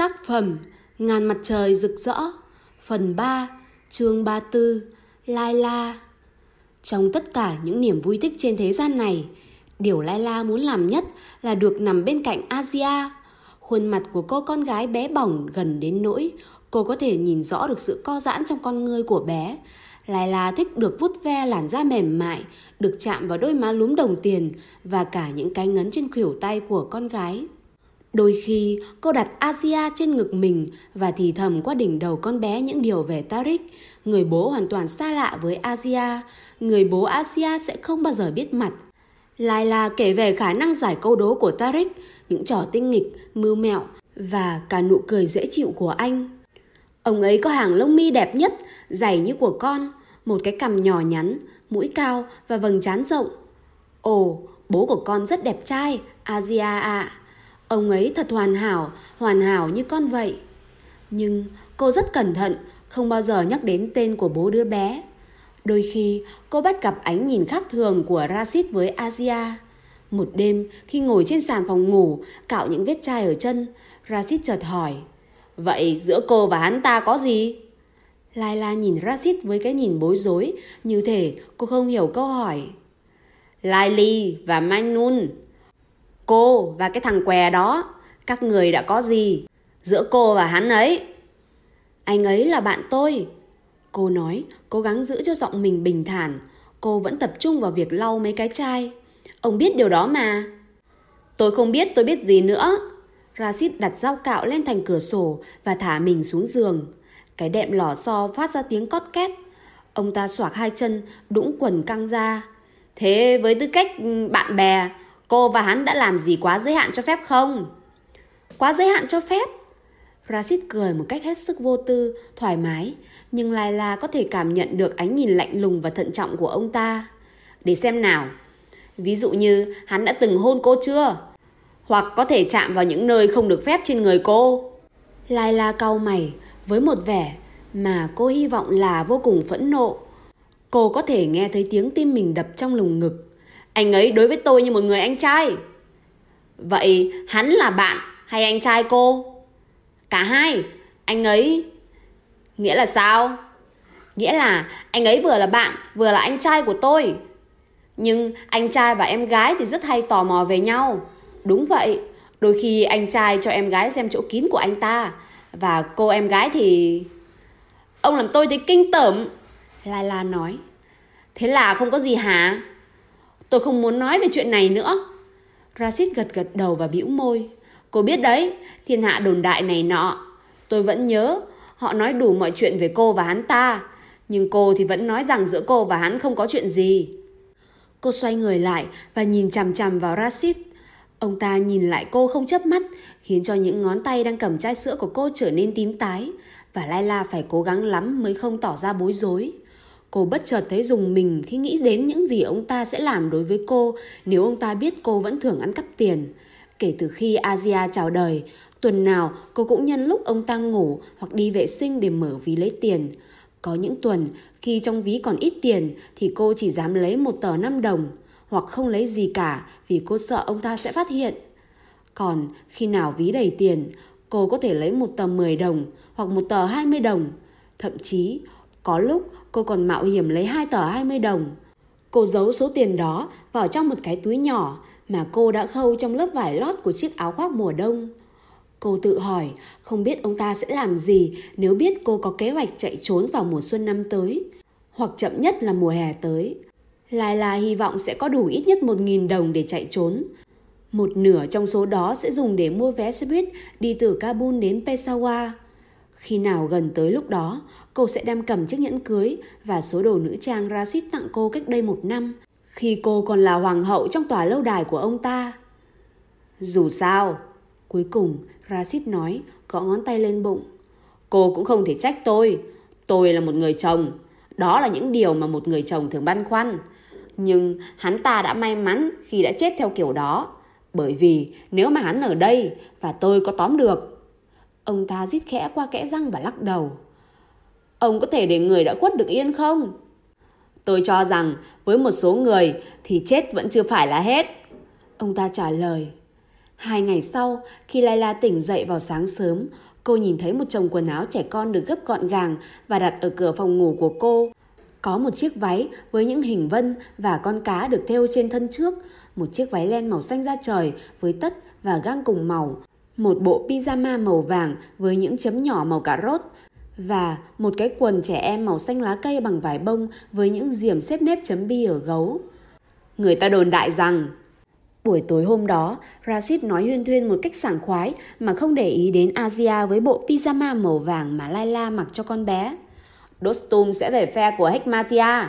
Tác phẩm Ngàn mặt trời rực rỡ Phần 3 Chương 34 Lai La. Trong tất cả những niềm vui thích trên thế gian này Điều Lai La muốn làm nhất là được nằm bên cạnh Asia. Khuôn mặt của cô con gái bé bỏng gần đến nỗi Cô có thể nhìn rõ được sự co giãn trong con ngươi của bé. Lai La thích được vuốt ve làn da mềm mại, được chạm vào đôi má lúm đồng tiền và cả những cái ngấn trên khuỷu tay của con gái. Đôi khi cô đặt Asia trên ngực mình và thì thầm qua đỉnh đầu con bé những điều về Tarik người bố hoàn toàn xa lạ với Asia, người bố Asia sẽ không bao giờ biết mặt. Laila kể về khả năng giải câu đố của Tarik những trò tinh nghịch, mưu mẹo và cả nụ cười dễ chịu của anh. Ông ấy có hàng lông mi đẹp nhất, dày như của con, một cái cằm nhỏ nhắn, mũi cao và vầng trán rộng. Ồ, bố của con rất đẹp trai, Asia ạ. À. Ông ấy thật hoàn hảo, hoàn hảo như con vậy. Nhưng cô rất cẩn thận, không bao giờ nhắc đến tên của bố đứa bé. Đôi khi cô bắt gặp ánh nhìn khác thường của Rashid với Asia. Một đêm khi ngồi trên sàn phòng ngủ cạo những vết chai ở chân, Rashid chợt hỏi Vậy giữa cô và hắn ta có gì? Laila nhìn Rashid với cái nhìn bối rối, như thể cô không hiểu câu hỏi. Laili và Manun. Cô và cái thằng què đó, các người đã có gì giữa cô và hắn ấy? Anh ấy là bạn tôi. Cô nói, cố gắng giữ cho giọng mình bình thản. Cô vẫn tập trung vào việc lau mấy cái chai. Ông biết điều đó mà. Tôi không biết tôi biết gì nữa. Rashid đặt dao cạo lên thành cửa sổ và thả mình xuống giường. Cái đệm lò xo phát ra tiếng cót két. Ông ta xoạc hai chân, đũng quần căng ra. Thế với tư cách bạn bè, Cô và hắn đã làm gì quá giới hạn cho phép không? Quá giới hạn cho phép? Rashid cười một cách hết sức vô tư, thoải mái, nhưng Laila có thể cảm nhận được ánh nhìn lạnh lùng và thận trọng của ông ta. Để xem nào. Ví dụ như hắn đã từng hôn cô chưa? Hoặc có thể chạm vào những nơi không được phép trên người cô. Laila cau mày với một vẻ mà cô hy vọng là vô cùng phẫn nộ. Cô có thể nghe thấy tiếng tim mình đập trong lồng ngực. Anh ấy đối với tôi như một người anh trai. Vậy hắn là bạn hay anh trai cô? Cả hai. Anh ấy... Nghĩa là sao? Nghĩa là anh ấy vừa là bạn, vừa là anh trai của tôi. Nhưng anh trai và em gái thì rất hay tò mò về nhau. Đúng vậy, đôi khi anh trai cho em gái xem chỗ kín của anh ta. Và cô em gái thì... Ông làm tôi thấy kinh tởm. Lai La nói. Thế là không có gì hả? Tôi không muốn nói về chuyện này nữa. Rashid gật gật đầu và bĩu môi. Cô biết đấy, thiên hạ đồn đại này nọ. Tôi vẫn nhớ, họ nói đủ mọi chuyện về cô và hắn ta. Nhưng cô thì vẫn nói rằng giữa cô và hắn không có chuyện gì. Cô xoay người lại và nhìn chằm chằm vào Rashid. Ông ta nhìn lại cô không chớp mắt, khiến cho những ngón tay đang cầm chai sữa của cô trở nên tím tái. Và Laila phải cố gắng lắm mới không tỏ ra bối rối. Cô bất chợt thấy dùng mình khi nghĩ đến những gì ông ta sẽ làm đối với cô nếu ông ta biết cô vẫn thường ăn cắp tiền. Kể từ khi Asia chào đời, tuần nào cô cũng nhân lúc ông ta ngủ hoặc đi vệ sinh để mở ví lấy tiền. Có những tuần khi trong ví còn ít tiền thì cô chỉ dám lấy một tờ 5 đồng hoặc không lấy gì cả vì cô sợ ông ta sẽ phát hiện. Còn khi nào ví đầy tiền, cô có thể lấy một tờ 10 đồng hoặc một tờ 20 đồng. Thậm chí, có lúc cô còn mạo hiểm lấy hai tờ 20 đồng. Cô giấu số tiền đó vào trong một cái túi nhỏ mà cô đã khâu trong lớp vải lót của chiếc áo khoác mùa đông. Cô tự hỏi không biết ông ta sẽ làm gì nếu biết cô có kế hoạch chạy trốn vào mùa xuân năm tới, hoặc chậm nhất là mùa hè tới. Lai La hy vọng sẽ có đủ ít nhất 1.000 đồng để chạy trốn. Một nửa trong số đó sẽ dùng để mua vé xe buýt đi từ Kabul đến Peshawar. Khi nào gần tới lúc đó, cô sẽ đem cầm chiếc nhẫn cưới và số đồ nữ trang Rashid tặng cô cách đây một năm, khi cô còn là hoàng hậu trong tòa lâu đài của ông ta. Dù sao, cuối cùng Rashid nói, gõ ngón tay lên bụng. Cô cũng không thể trách tôi, tôi là một người chồng. Đó là những điều mà một người chồng thường băn khoăn. Nhưng hắn ta đã may mắn khi đã chết theo kiểu đó. Bởi vì nếu mà hắn ở đây và tôi có tóm được. Ông ta rít khẽ qua kẽ răng và lắc đầu. Ông có thể để người đã khuất được yên không? Tôi cho rằng với một số người thì chết vẫn chưa phải là hết. Ông ta trả lời. Hai ngày sau, khi Layla tỉnh dậy vào sáng sớm, Cô nhìn thấy một chồng quần áo trẻ con được gấp gọn gàng và đặt ở cửa phòng ngủ của cô. Có một chiếc váy với những hình vân và con cá được thêu trên thân trước, một chiếc váy len màu xanh da trời với tất và găng cùng màu, một bộ pyjama màu vàng với những chấm nhỏ màu cà rốt và một cái quần trẻ em màu xanh lá cây bằng vải bông với những diềm xếp nếp chấm bi ở gấu. Người ta đồn đại rằng Buổi tối hôm đó, Rashid nói huyên thuyên một cách sảng khoái mà không để ý đến Asia với bộ pyjama màu vàng mà Laila mặc cho con bé. Dostum sẽ về phe của Hekmatia.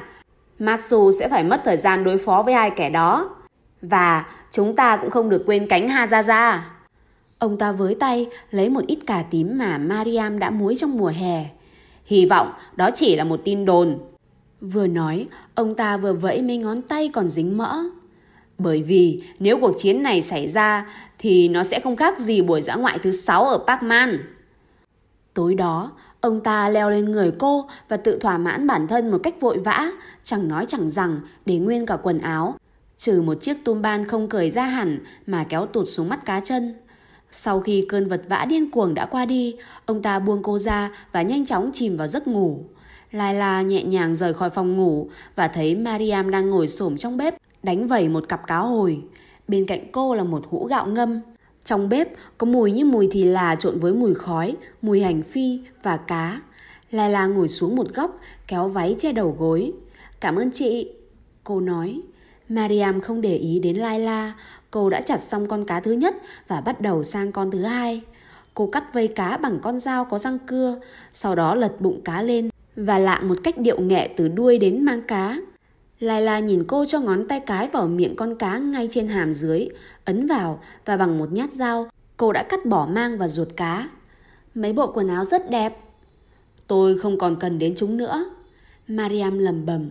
Matsu sẽ phải mất thời gian đối phó với hai kẻ đó. Và chúng ta cũng không được quên cánh Hazaza. Ông ta với tay lấy một ít cà tím mà Mariam đã muối trong mùa hè. Hy vọng đó chỉ là một tin đồn. Vừa nói, ông ta vừa vẫy mấy ngón tay còn dính mỡ. Bởi vì nếu cuộc chiến này xảy ra thì nó sẽ không khác gì buổi dã ngoại thứ sáu ở Parkman. Tối đó, ông ta leo lên người cô và tự thỏa mãn bản thân một cách vội vã, chẳng nói chẳng rằng để nguyên cả quần áo, trừ một chiếc tum ban không cởi ra hẳn mà kéo tụt xuống mắt cá chân. Sau khi cơn vật vã điên cuồng đã qua đi, ông ta buông cô ra và nhanh chóng chìm vào giấc ngủ. Laila nhẹ nhàng rời khỏi phòng ngủ và thấy Mariam đang ngồi xổm trong bếp đánh vẩy một cặp cá hồi. Bên cạnh cô là một hũ gạo ngâm. Trong bếp có mùi như mùi thì là trộn với mùi khói, mùi hành phi và cá. Laila ngồi xuống một góc, kéo váy che đầu gối. Cảm ơn chị, cô nói. Mariam không để ý đến Laila, cô đã chặt xong con cá thứ nhất và bắt đầu sang con thứ hai. Cô cắt vây cá bằng con dao có răng cưa, sau đó lật bụng cá lên và lạ một cách điệu nghệ từ đuôi đến mang cá. Laila nhìn cô cho ngón tay cái vào miệng con cá ngay trên hàm dưới, ấn vào và bằng một nhát dao, cô đã cắt bỏ mang và ruột cá. Mấy bộ quần áo rất đẹp. Tôi không còn cần đến chúng nữa. Mariam lầm bầm.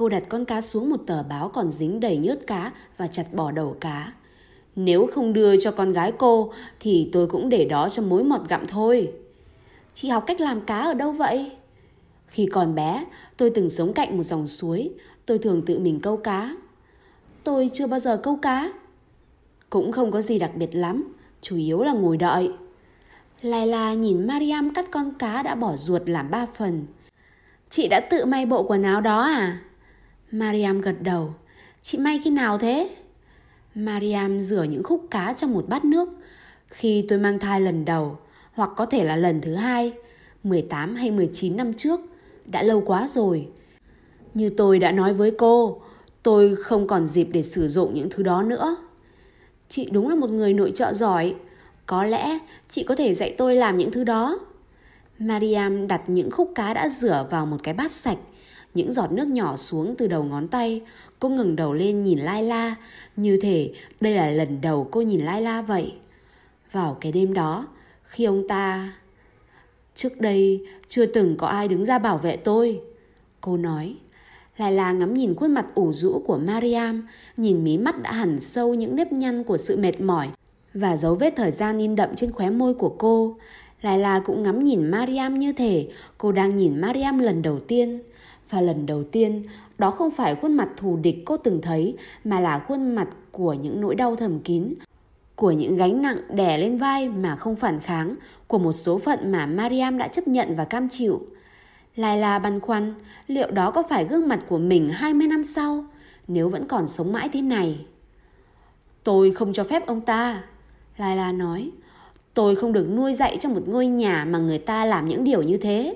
Cô đặt con cá xuống một tờ báo còn dính đầy nhớt cá và chặt bỏ đầu cá. Nếu không đưa cho con gái cô thì tôi cũng để đó cho mối mọt gặm thôi. Chị học cách làm cá ở đâu vậy? Khi còn bé, tôi từng sống cạnh một dòng suối. Tôi thường tự mình câu cá. Tôi chưa bao giờ câu cá. Cũng không có gì đặc biệt lắm, chủ yếu là ngồi đợi. Laila nhìn Mariam cắt con cá đã bỏ ruột làm ba phần. Chị đã tự may bộ quần áo đó à? Mariam gật đầu. Chị may khi nào thế? Mariam rửa những khúc cá trong một bát nước. Khi tôi mang thai lần đầu, hoặc có thể là lần thứ hai, 18 hay 19 năm trước, đã lâu quá rồi. Như tôi đã nói với cô, tôi không còn dịp để sử dụng những thứ đó nữa. Chị đúng là một người nội trợ giỏi. Có lẽ chị có thể dạy tôi làm những thứ đó. Mariam đặt những khúc cá đã rửa vào một cái bát sạch. Những giọt nước nhỏ xuống từ đầu ngón tay. Cô ngừng đầu lên nhìn lai la Như thể đây là lần đầu cô nhìn lai la vậy. Vào cái đêm đó, khi ông ta... Trước đây chưa từng có ai đứng ra bảo vệ tôi. Cô nói. lai la ngắm nhìn khuôn mặt ủ rũ của Mariam, nhìn mí mắt đã hẳn sâu những nếp nhăn của sự mệt mỏi và dấu vết thời gian in đậm trên khóe môi của cô. lai la cũng ngắm nhìn Mariam như thể cô đang nhìn Mariam lần đầu tiên. Và lần đầu tiên, đó không phải khuôn mặt thù địch cô từng thấy, mà là khuôn mặt của những nỗi đau thầm kín, của những gánh nặng đè lên vai mà không phản kháng, của một số phận mà Mariam đã chấp nhận và cam chịu. Lai La băn khoăn, liệu đó có phải gương mặt của mình 20 năm sau, nếu vẫn còn sống mãi thế này? Tôi không cho phép ông ta. Lai La nói, tôi không được nuôi dạy trong một ngôi nhà mà người ta làm những điều như thế.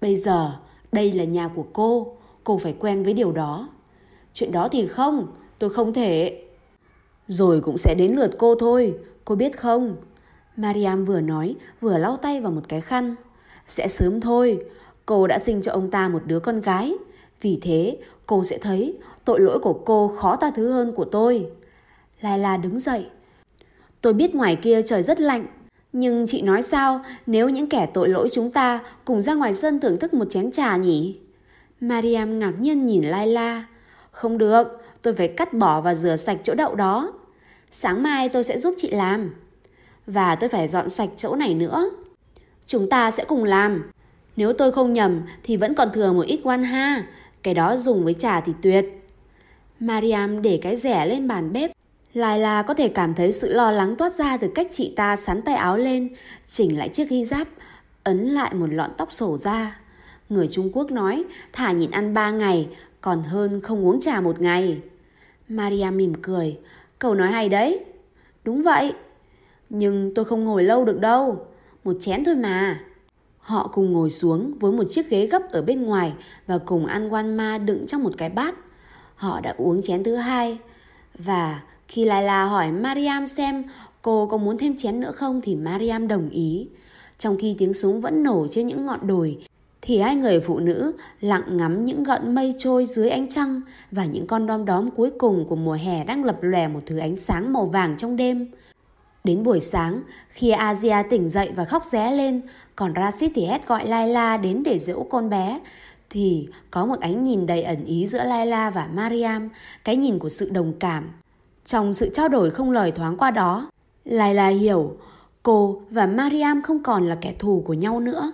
Bây giờ, đây là nhà của cô, cô phải quen với điều đó. Chuyện đó thì không, tôi không thể. Rồi cũng sẽ đến lượt cô thôi, cô biết không? Mariam vừa nói, vừa lau tay vào một cái khăn. Sẽ sớm thôi, cô đã sinh cho ông ta một đứa con gái. Vì thế, cô sẽ thấy tội lỗi của cô khó tha thứ hơn của tôi. Lai La đứng dậy. Tôi biết ngoài kia trời rất lạnh, nhưng chị nói sao nếu những kẻ tội lỗi chúng ta cùng ra ngoài sân thưởng thức một chén trà nhỉ? Mariam ngạc nhiên nhìn Laila. Không được, tôi phải cắt bỏ và rửa sạch chỗ đậu đó. Sáng mai tôi sẽ giúp chị làm. Và tôi phải dọn sạch chỗ này nữa. Chúng ta sẽ cùng làm. Nếu tôi không nhầm thì vẫn còn thừa một ít quan ha. Cái đó dùng với trà thì tuyệt. Mariam để cái rẻ lên bàn bếp. Laila có thể cảm thấy sự lo lắng toát ra từ cách chị ta sắn tay áo lên, chỉnh lại chiếc hijab, ấn lại một lọn tóc sổ ra. Người Trung Quốc nói thả nhịn ăn ba ngày còn hơn không uống trà một ngày. Maria mỉm cười, cậu nói hay đấy. Đúng vậy, nhưng tôi không ngồi lâu được đâu, một chén thôi mà. Họ cùng ngồi xuống với một chiếc ghế gấp ở bên ngoài và cùng ăn quan ma đựng trong một cái bát. Họ đã uống chén thứ hai. Và khi Laila hỏi Mariam xem cô có muốn thêm chén nữa không thì Mariam đồng ý. Trong khi tiếng súng vẫn nổ trên những ngọn đồi thì hai người phụ nữ lặng ngắm những gợn mây trôi dưới ánh trăng và những con đom đóm cuối cùng của mùa hè đang lập lòe một thứ ánh sáng màu vàng trong đêm. Đến buổi sáng, khi Asia tỉnh dậy và khóc ré lên, còn Rashid thì hét gọi Laila đến để dỗ con bé, thì có một ánh nhìn đầy ẩn ý giữa Laila và Mariam, cái nhìn của sự đồng cảm. Trong sự trao đổi không lời thoáng qua đó, Laila hiểu cô và Mariam không còn là kẻ thù của nhau nữa.